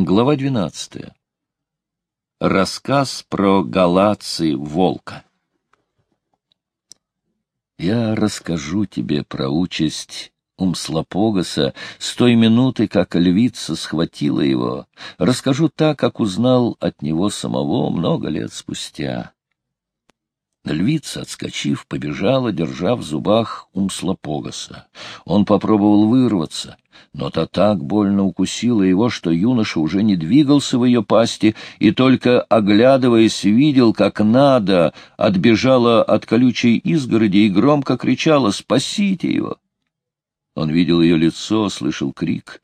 Глава двенадцатая. Рассказ про галации волка. Я расскажу тебе про участь Умслопогаса с той минуты, как львица схватила его. Расскажу так, как узнал от него самого много лет спустя. Львица, отскочив, побежала, держа в зубах Умслопогаса. Он попробовал вырваться, но та так больно укусила его, что юноша уже не двигался в ее пасти и только, оглядываясь, видел, как Нада отбежала от колючей изгороди и громко кричала «Спасите его!». Он видел ее лицо, слышал крик.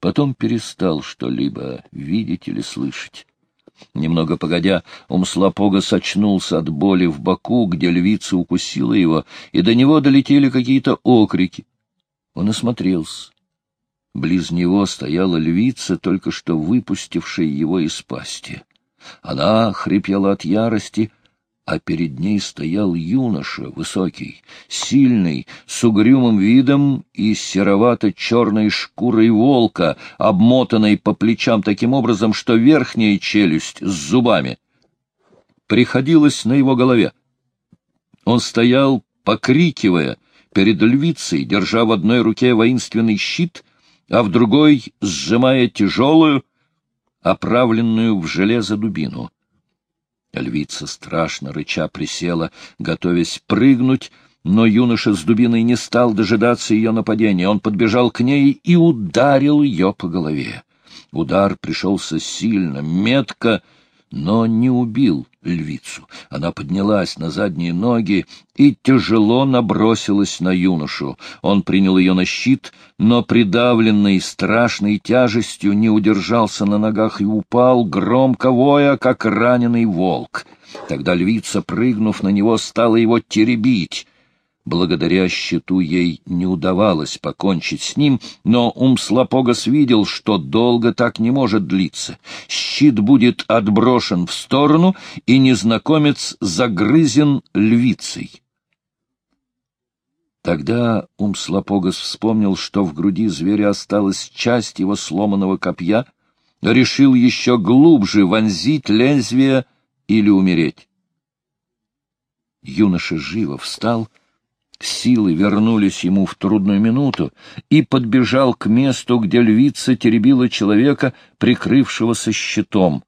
Потом перестал что-либо видеть или слышать. Немного погодя, Умслопога сочнулся от боли в боку, где львица укусила его, и до него долетели какие-то окрики. Он осмотрелся. Близ него стояла львица, только что выпустившая его из пасти. Она хрипела от ярости, а перед ней стоял юноша, высокий, сильный, с угрюмым видом и серовато-черной шкурой волка, обмотанной по плечам таким образом, что верхняя челюсть с зубами приходилась на его голове. Он стоял, покрикивая, перед львицей, держа в одной руке воинственный щит, а в другой сжимая тяжелую, оправленную в железо дубину. Львица страшно рыча присела, готовясь прыгнуть, но юноша с дубиной не стал дожидаться ее нападения. Он подбежал к ней и ударил ее по голове. Удар пришелся сильно, метко, но не убил львицу. Она поднялась на задние ноги и тяжело набросилась на юношу. Он принял ее на щит, но, придавленный страшной тяжестью, не удержался на ногах и упал, громко воя, как раненый волк. Тогда львица, прыгнув на него, стала его теребить. Благодаря щиту ей не удавалось покончить с ним, но Умслопогас видел, что долго так не может длиться. Щит будет отброшен в сторону, и незнакомец загрызен львицей. Тогда Умслопогас вспомнил, что в груди зверя осталась часть его сломанного копья, решил еще глубже вонзить лезвие или умереть. Юноша живо встал — Силы вернулись ему в трудную минуту и подбежал к месту, где львица теребила человека, прикрывшегося щитом.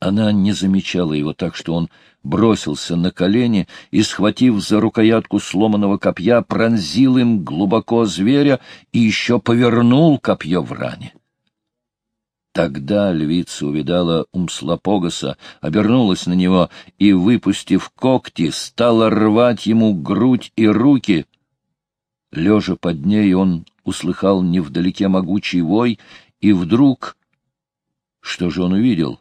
Она не замечала его так, что он бросился на колени и, схватив за рукоятку сломанного копья, пронзил им глубоко зверя и еще повернул копье в ране. Тогда львица увидала Умслопогаса, обернулась на него и, выпустив когти, стала рвать ему грудь и руки. Лежа под ней, он услыхал невдалеке могучий вой, и вдруг... Что же он увидел?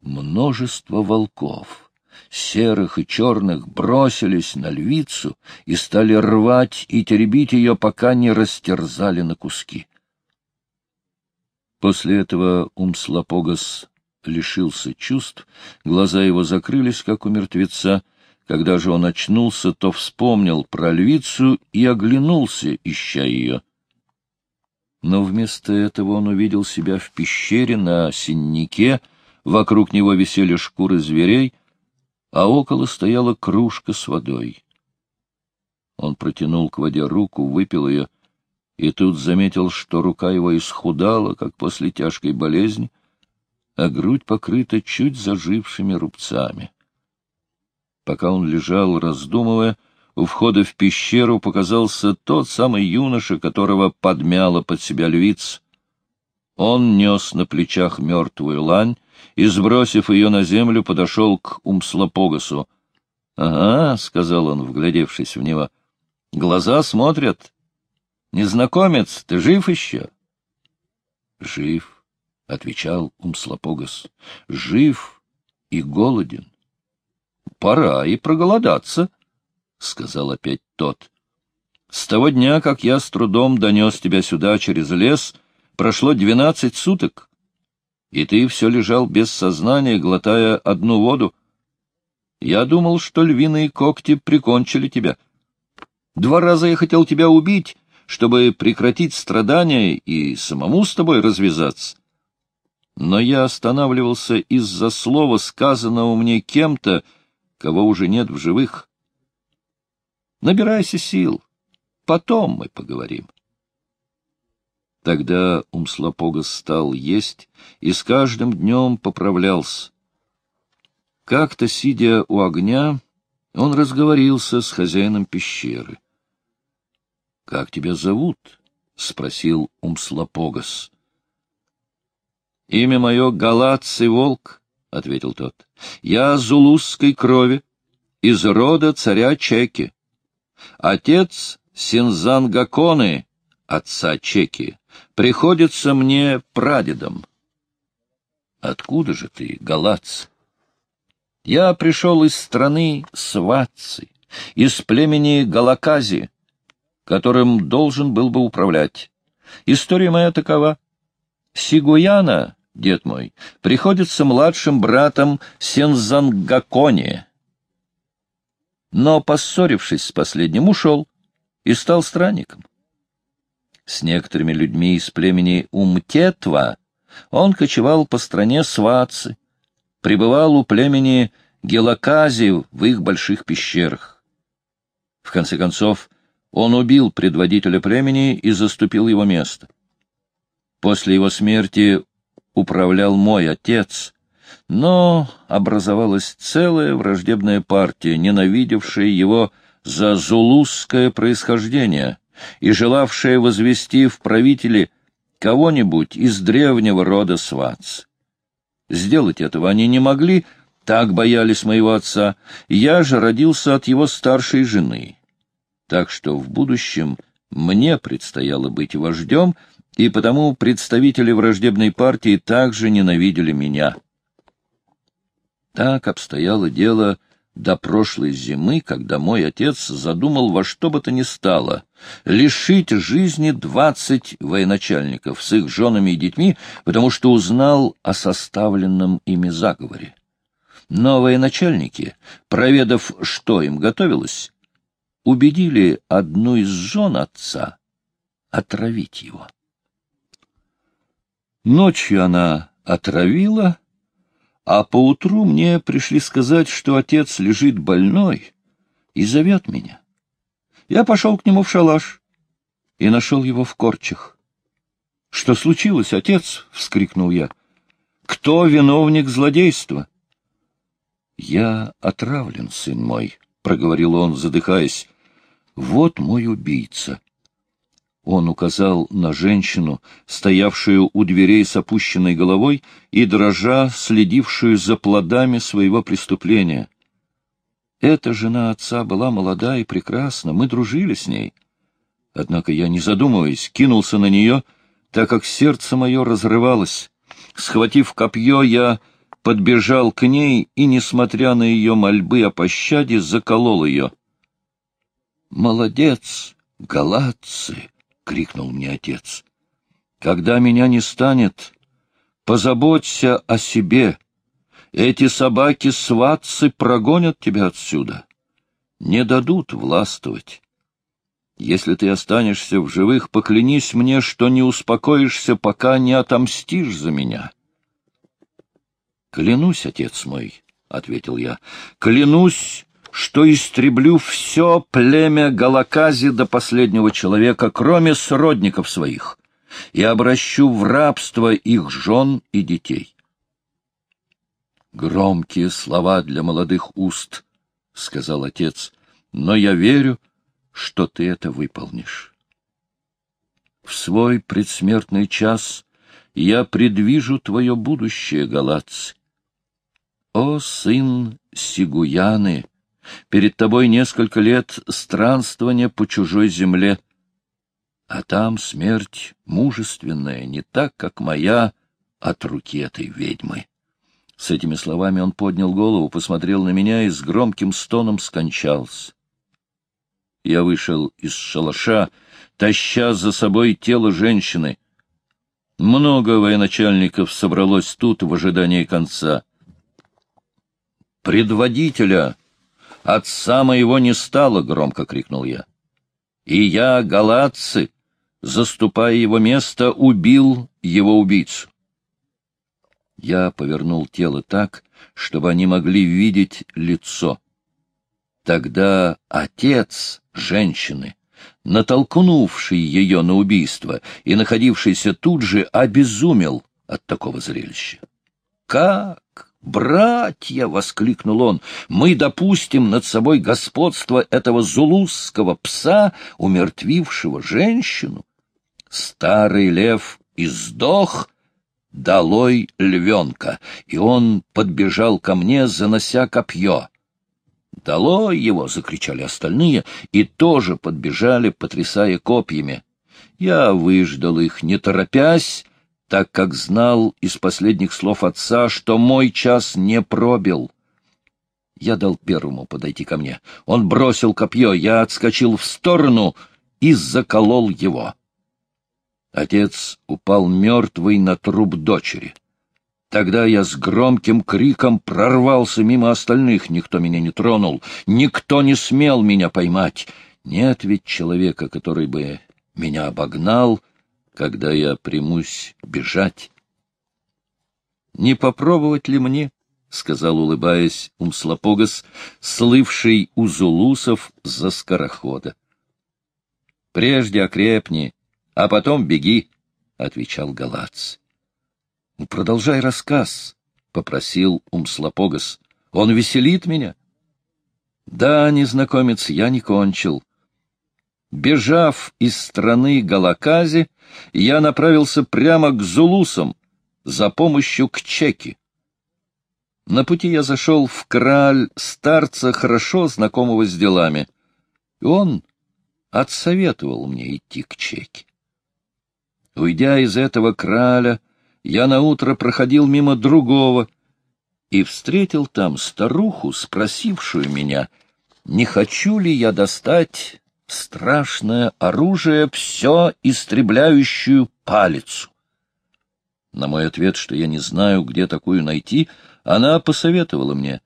Множество волков, серых и черных, бросились на львицу и стали рвать и теребить ее, пока не растерзали на куски. После этого Умслопогас лишился чувств, глаза его закрылись, как у мертвеца. Когда же он очнулся, то вспомнил про львицу и оглянулся, ища ее. Но вместо этого он увидел себя в пещере на синнике, вокруг него висели шкуры зверей, а около стояла кружка с водой. Он протянул к воде руку, выпил ее — и тут заметил, что рука его исхудала, как после тяжкой болезни, а грудь покрыта чуть зажившими рубцами. Пока он лежал, раздумывая, у входа в пещеру показался тот самый юноша, которого подмяла под себя львица. Он нес на плечах мертвую лань и, сбросив ее на землю, подошел к Умслопогасу. — Ага, — сказал он, вглядевшись в него, — глаза смотрят, Незнакомец, ты жив еще? — Жив, — отвечал Умслопогас. — Жив и голоден. — Пора и проголодаться, — сказал опять тот. — С того дня, как я с трудом донес тебя сюда через лес, прошло двенадцать суток, и ты все лежал без сознания, глотая одну воду. Я думал, что львиные когти прикончили тебя. Два раза я хотел тебя убить, чтобы прекратить страдания и самому с тобой развязаться. Но я останавливался из-за слова, сказанного мне кем-то, кого уже нет в живых. Набирайся сил, потом мы поговорим. Тогда Умслопогас стал есть и с каждым днем поправлялся. Как-то, сидя у огня, он разговорился с хозяином пещеры. — Как тебя зовут? — спросил Умслопогас. — Имя мое Галаций Волк, — ответил тот. — Я зулузской крови, из рода царя Чеки. Отец Синзангаконы, отца Чеки, приходится мне прадедом. — Откуда же ты, Галац? Я пришел из страны Сватцы, из племени Галакази, которым должен был бы управлять. История моя такова. Сигуяна, дед мой, приходится младшим братом Сензангаконе. Но, поссорившись с последним, ушел и стал странником. С некоторыми людьми из племени Умтетва он кочевал по стране Сватцы, пребывал у племени Гелакази в их больших пещерах. В конце концов, он убил предводителя племени и заступил его место. После его смерти управлял мой отец, но образовалась целая враждебная партия, ненавидевшая его за зулузское происхождение и желавшая возвести в правители кого-нибудь из древнего рода сватц. Сделать этого они не могли, так боялись моего отца. Я же родился от его старшей жены. Так что в будущем мне предстояло быть вождем, и потому представители враждебной партии также ненавидели меня. Так обстояло дело до прошлой зимы, когда мой отец задумал во что бы то ни стало лишить жизни двадцать военачальников с их женами и детьми, потому что узнал о составленном ими заговоре. Но военачальники, проведав, что им готовилось, убедили одну из жен отца отравить его. Ночью она отравила а поутру мне пришли сказать, что отец лежит больной и зовет меня. Я пошел к нему в шалаш и нашел его в корчах. — Что случилось, отец? — вскрикнул я. — Кто виновник злодейства? — Я отравлен, сын мой, — проговорил он, задыхаясь. — Вот мой убийца. Он указал на женщину, стоявшую у дверей с опущенной головой и, дрожа, следившую за плодами своего преступления. Эта жена отца была молода и прекрасна, мы дружили с ней. Однако я, не задумываясь, кинулся на нее, так как сердце мое разрывалось. Схватив копье, я подбежал к ней и, несмотря на ее мольбы о пощаде, заколол ее. «Молодец, галатцы!» крикнул мне отец. Когда меня не станет, позаботься о себе. Эти собаки-сватцы прогонят тебя отсюда. Не дадут властвовать. Если ты останешься в живых, поклянись мне, что не успокоишься, пока не отомстишь за меня. — Клянусь, отец мой, — ответил я, — клянусь что истреблю все племя Галакази до последнего человека, кроме сродников своих, и обращу в рабство их жен и детей. Громкие слова для молодых уст, — сказал отец, — но я верю, что ты это выполнишь. В свой предсмертный час я предвижу твое будущее, Галац. О, сын Сигуяны! Перед тобой несколько лет странствования по чужой земле. А там смерть мужественная, не так, как моя, от руки этой ведьмы. С этими словами он поднял голову, посмотрел на меня и с громким стоном скончался. Я вышел из шалаша, таща за собой тело женщины. Много военачальников собралось тут в ожидании конца. «Предводителя!» Отца моего не стало, — громко крикнул я. И я, галатцы, заступая его место, убил его убийцу. Я повернул тело так, чтобы они могли видеть лицо. Тогда отец женщины, натолкнувший ее на убийство и находившийся тут же, обезумел от такого зрелища. «Как? Братья!» — воскликнул он. «Мы допустим над собой господство этого зулузского пса, умертвившего женщину. Старый лев издох, долой львенка, и он подбежал ко мне, занося копье. «Долой его!» — закричали остальные, и тоже подбежали, потрясая копьями. Я выждал их, не торопясь, так как знал из последних слов отца, что мой час не пробил. Я дал первому подойти ко мне. Он бросил копье, я отскочил в сторону и заколол его. Отец упал мертвый на труп дочери. Тогда я с громким криком прорвался мимо остальных. Никто меня не тронул, никто не смел меня поймать. Нет ведь человека, который бы меня обогнал, когда я примусь бежать. Не попробовать ли мне, — сказал, улыбаясь, Умслопогас, слывший у зулусов за скорохода. — Прежде окрепни, а потом беги, — отвечал Галац. — ну, Продолжай рассказ, — попросил Умслопогас. — Он веселит меня. — Да, незнакомец, я не кончил. Бежав из страны Галакази, я направился прямо к Зулусам за помощью к Чеки. На пути я зашел в краль старца, хорошо знакомого с делами, и он отсоветовал мне идти к Чеки. Уйдя из этого краля, я наутро проходил мимо другого и встретил там старуху, спросившую меня, не хочу ли я достать страшное оружие, все истребляющую палицу. На мой ответ, что я не знаю, где такую найти, она посоветовала мне.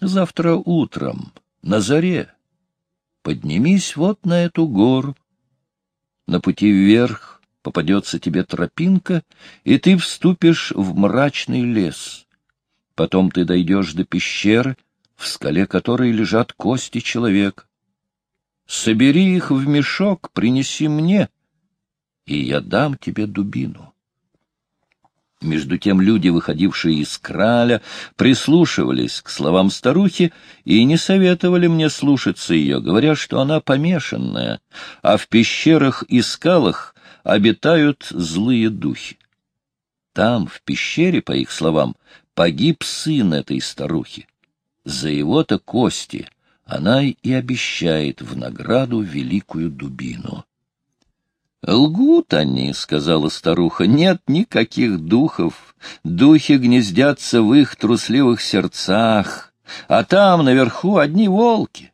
Завтра утром, на заре, поднимись вот на эту гору. На пути вверх попадется тебе тропинка, и ты вступишь в мрачный лес. Потом ты дойдешь до пещеры, в скале которой лежат кости человека. Собери их в мешок, принеси мне, и я дам тебе дубину. Между тем люди, выходившие из краля, прислушивались к словам старухи и не советовали мне слушаться ее, говоря, что она помешанная, а в пещерах и скалах обитают злые духи. Там, в пещере, по их словам, погиб сын этой старухи. За его-то кости она и обещает в награду великую дубину. «Лгут они», — сказала старуха, — «нет никаких духов. Духи гнездятся в их трусливых сердцах, а там, наверху, одни волки».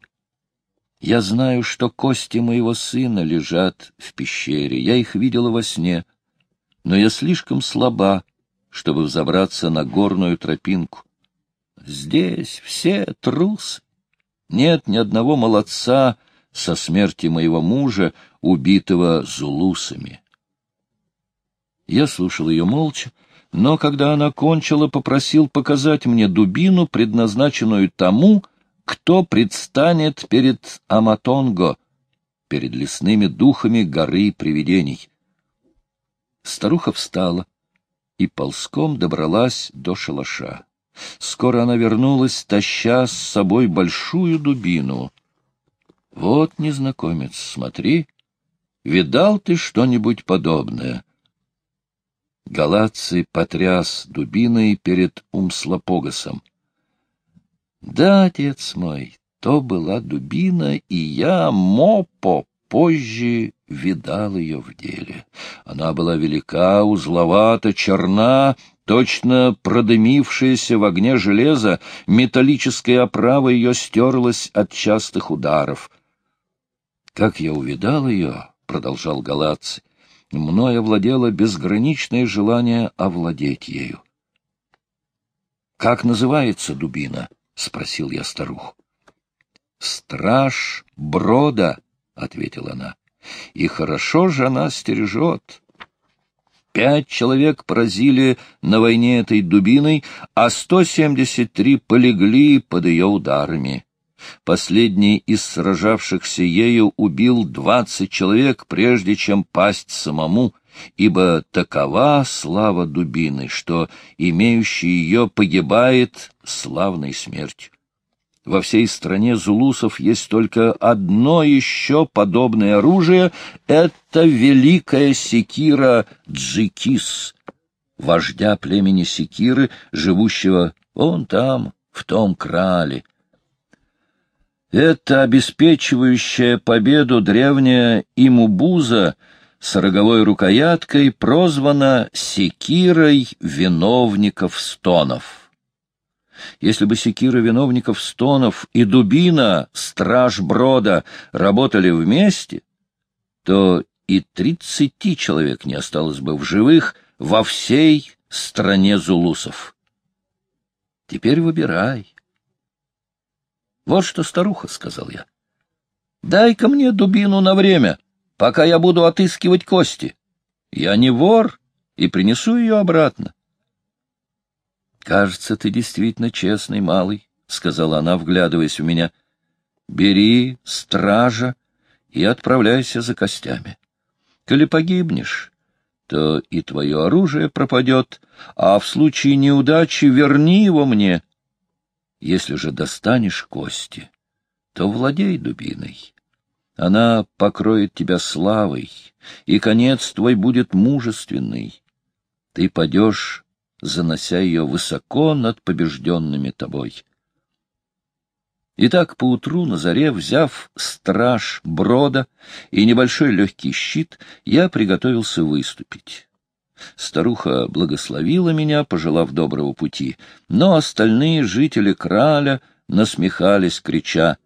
Я знаю, что кости моего сына лежат в пещере, я их видела во сне, но я слишком слаба, чтобы взобраться на горную тропинку. Здесь все трусы. Нет ни одного молодца со смерти моего мужа, убитого зулусами. Я слушал ее молча, но когда она кончила, попросил показать мне дубину, предназначенную тому, кто предстанет перед Аматонго, перед лесными духами горы привидений. Старуха встала и ползком добралась до шалаша. Скоро она вернулась, таща с собой большую дубину. — Вот, незнакомец, смотри, видал ты что-нибудь подобное? Галаций потряс дубиной перед Умслопогасом. — Да, отец мой, то была дубина, и я, Мопо, позже видал ее в деле. Она была велика, узловата, черна, точно продымившаяся в огне железо, металлическая оправа ее стерлась от частых ударов. «Как я увидал ее», — продолжал Галаций, — «мной овладело безграничное желание овладеть ею». «Как называется дубина?» — спросил я старуху. «Страж Брода», — ответила она. И хорошо же она стережет. Пять человек поразили на войне этой дубиной, а сто семьдесят три полегли под ее ударами. Последний из сражавшихся ею убил двадцать человек, прежде чем пасть самому, ибо такова слава дубины, что имеющий ее погибает славной смертью. Во всей стране зулусов есть только одно еще подобное оружие — это великая секира Джикис, вождя племени секиры, живущего вон там, в том крале. Это обеспечивающая победу древняя Имубуза с роговой рукояткой прозвана секирой виновников стонов. Если бы секира виновников стонов и дубина, страж брода, работали вместе, то и тридцати человек не осталось бы в живых во всей стране зулусов. Теперь выбирай. Вот что, старуха, — сказал я. Дай-ка мне дубину на время, пока я буду отыскивать кости. Я не вор и принесу ее обратно. — Кажется, ты действительно честный малый, — сказала она, вглядываясь в меня. — Бери стража и отправляйся за костями. Коли погибнешь, то и твое оружие пропадет, а в случае неудачи верни его мне. Если же достанешь кости, то владей дубиной. Она покроет тебя славой, и конец твой будет мужественный. Ты падешь занося ее высоко над побежденными тобой. Итак, поутру на заре, взяв страж брода и небольшой легкий щит, я приготовился выступить. Старуха благословила меня, пожелав доброго пути, но остальные жители краля насмехались, крича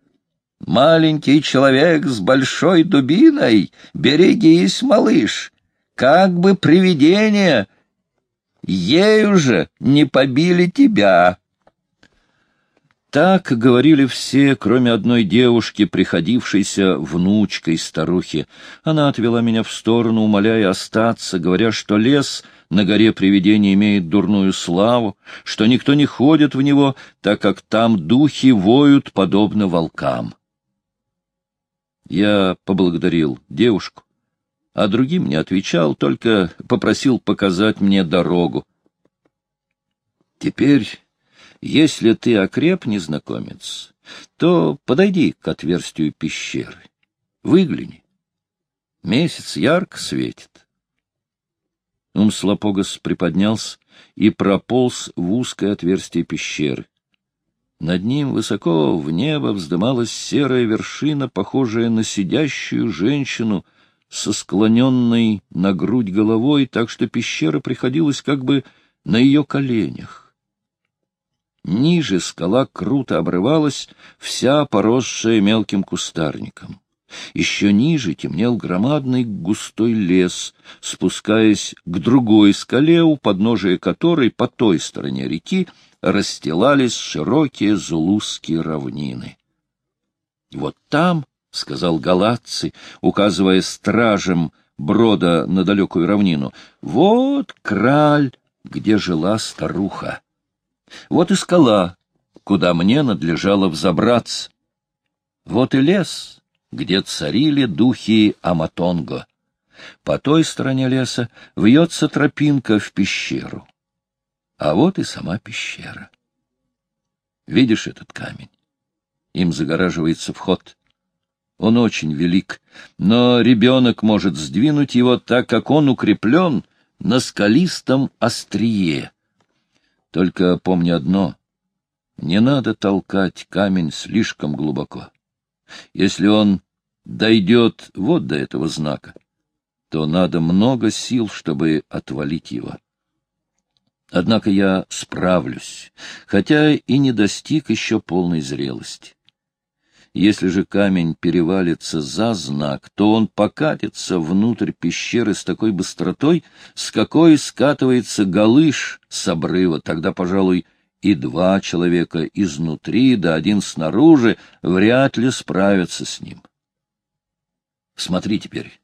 «Маленький человек с большой дубиной! Берегись, малыш! Как бы привидение ею же не побили тебя. Так говорили все, кроме одной девушки, приходившейся внучкой старухи. Она отвела меня в сторону, умоляя остаться, говоря, что лес на горе привидений имеет дурную славу, что никто не ходит в него, так как там духи воют, подобно волкам. Я поблагодарил девушку, а другим не отвечал, только попросил показать мне дорогу. Теперь, если ты окреп, незнакомец, то подойди к отверстию пещеры, выгляни. Месяц ярко светит. Умслопогас приподнялся и прополз в узкое отверстие пещеры. Над ним высоко в небо вздымалась серая вершина, похожая на сидящую женщину со склоненной на грудь головой, так что пещера приходилась как бы на ее коленях. Ниже скала круто обрывалась, вся поросшая мелким кустарником. Еще ниже темнел громадный густой лес, спускаясь к другой скале, у подножия которой по той стороне реки расстилались широкие зулузские равнины. Вот там — сказал Галатци, указывая стражем брода на далекую равнину. — Вот краль, где жила старуха. Вот и скала, куда мне надлежало взобраться. Вот и лес, где царили духи Аматонго. По той стороне леса вьется тропинка в пещеру. А вот и сама пещера. Видишь этот камень? Им загораживается вход. Он очень велик, но ребенок может сдвинуть его так, как он укреплен на скалистом острие. Только помни одно — не надо толкать камень слишком глубоко. Если он дойдет вот до этого знака, то надо много сил, чтобы отвалить его. Однако я справлюсь, хотя и не достиг еще полной зрелости. Если же камень перевалится за знак, то он покатится внутрь пещеры с такой быстротой, с какой скатывается галыш с обрыва. Тогда, пожалуй, и два человека изнутри, да один снаружи вряд ли справятся с ним. Смотри теперь.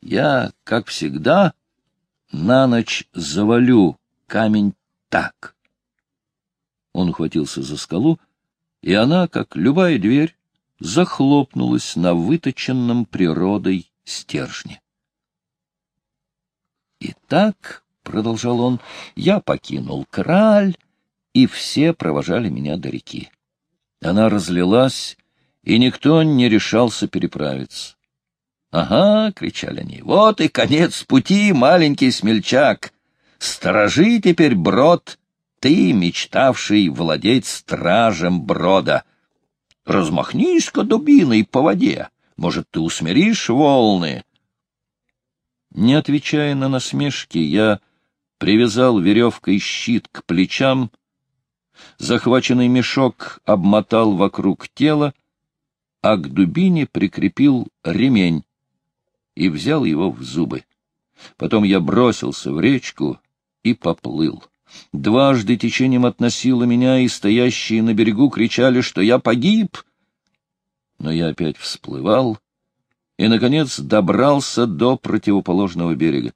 Я, как всегда, на ночь завалю камень так. Он ухватился за скалу, и она, как любая дверь, захлопнулась на выточенном природой стержне. «Итак», — продолжал он, — «я покинул Краль, и все провожали меня до реки. Она разлилась, и никто не решался переправиться. «Ага!» — кричали они. «Вот и конец пути, маленький смельчак! Сторожи теперь брод, ты, мечтавший владеть стражем брода! Размахнись-ка дубиной по воде, может, ты усмиришь волны?» Не отвечая на насмешки, я привязал веревкой щит к плечам, захваченный мешок обмотал вокруг тела, а к дубине прикрепил ремень, и взял его в зубы. Потом я бросился в речку и поплыл. Дважды течением относило меня, и стоящие на берегу кричали, что я погиб. Но я опять всплывал и, наконец, добрался до противоположного берега.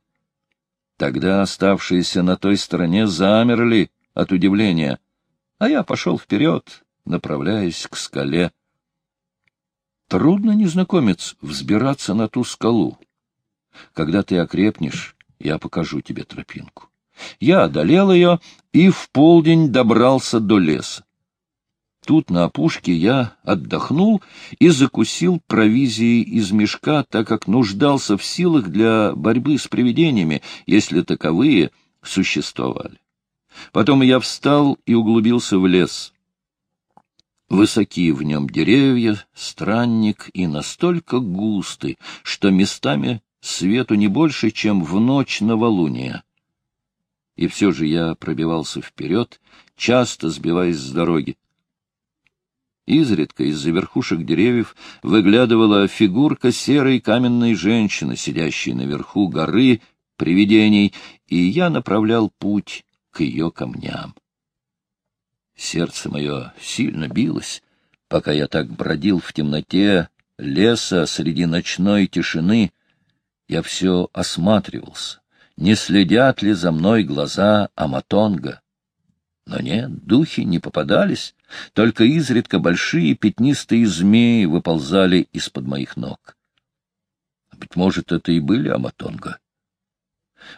Тогда оставшиеся на той стороне замерли от удивления, а я пошел вперед, направляясь к скале. Трудно, незнакомец, взбираться на ту скалу. Когда ты окрепнешь, я покажу тебе тропинку. Я одолел ее и в полдень добрался до леса. Тут на опушке я отдохнул и закусил провизией из мешка, так как нуждался в силах для борьбы с привидениями, если таковые существовали. Потом я встал и углубился в лес. Высоки в нем деревья, странник и настолько густы, что местами свету не больше, чем в ночь новолуния. И все же я пробивался вперед, часто сбиваясь с дороги. Изредка из-за верхушек деревьев выглядывала фигурка серой каменной женщины, сидящей наверху горы привидений, и я направлял путь к ее камням. Сердце мое сильно билось, пока я так бродил в темноте леса среди ночной тишины. Я все осматривался, не следят ли за мной глаза Аматонга. Но нет, духи не попадались, только изредка большие пятнистые змеи выползали из-под моих ног. Быть может, это и были Аматонга.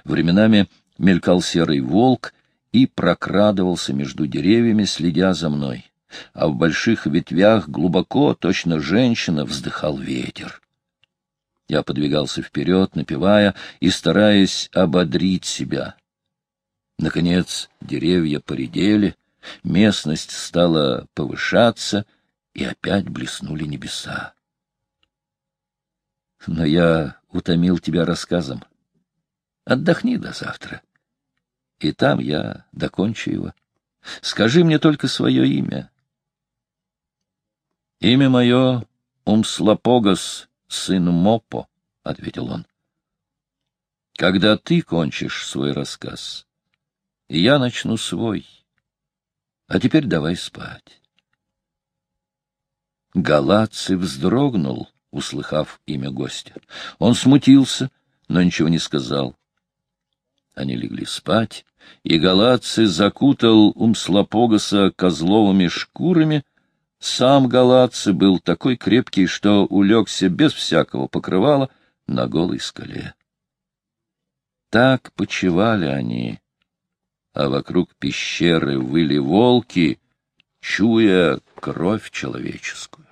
Временами мелькал серый волк, и прокрадывался между деревьями, следя за мной. А в больших ветвях глубоко, точно женщина, вздыхал ветер. Я подвигался вперед, напевая и стараясь ободрить себя. Наконец деревья поредели, местность стала повышаться, и опять блеснули небеса. Но я утомил тебя рассказом. Отдохни до завтра и там я докончу его. Скажи мне только свое имя. — Имя мое Умслопогас, сын Мопо, — ответил он. — Когда ты кончишь свой рассказ, я начну свой. А теперь давай спать. Галаций вздрогнул, услыхав имя гостя. Он смутился, но ничего не сказал. Они легли спать, и Галаций закутал Умслопогаса козловыми шкурами. Сам Галаций был такой крепкий, что улегся без всякого покрывала на голой скале. Так почивали они, а вокруг пещеры выли волки, чуя кровь человеческую.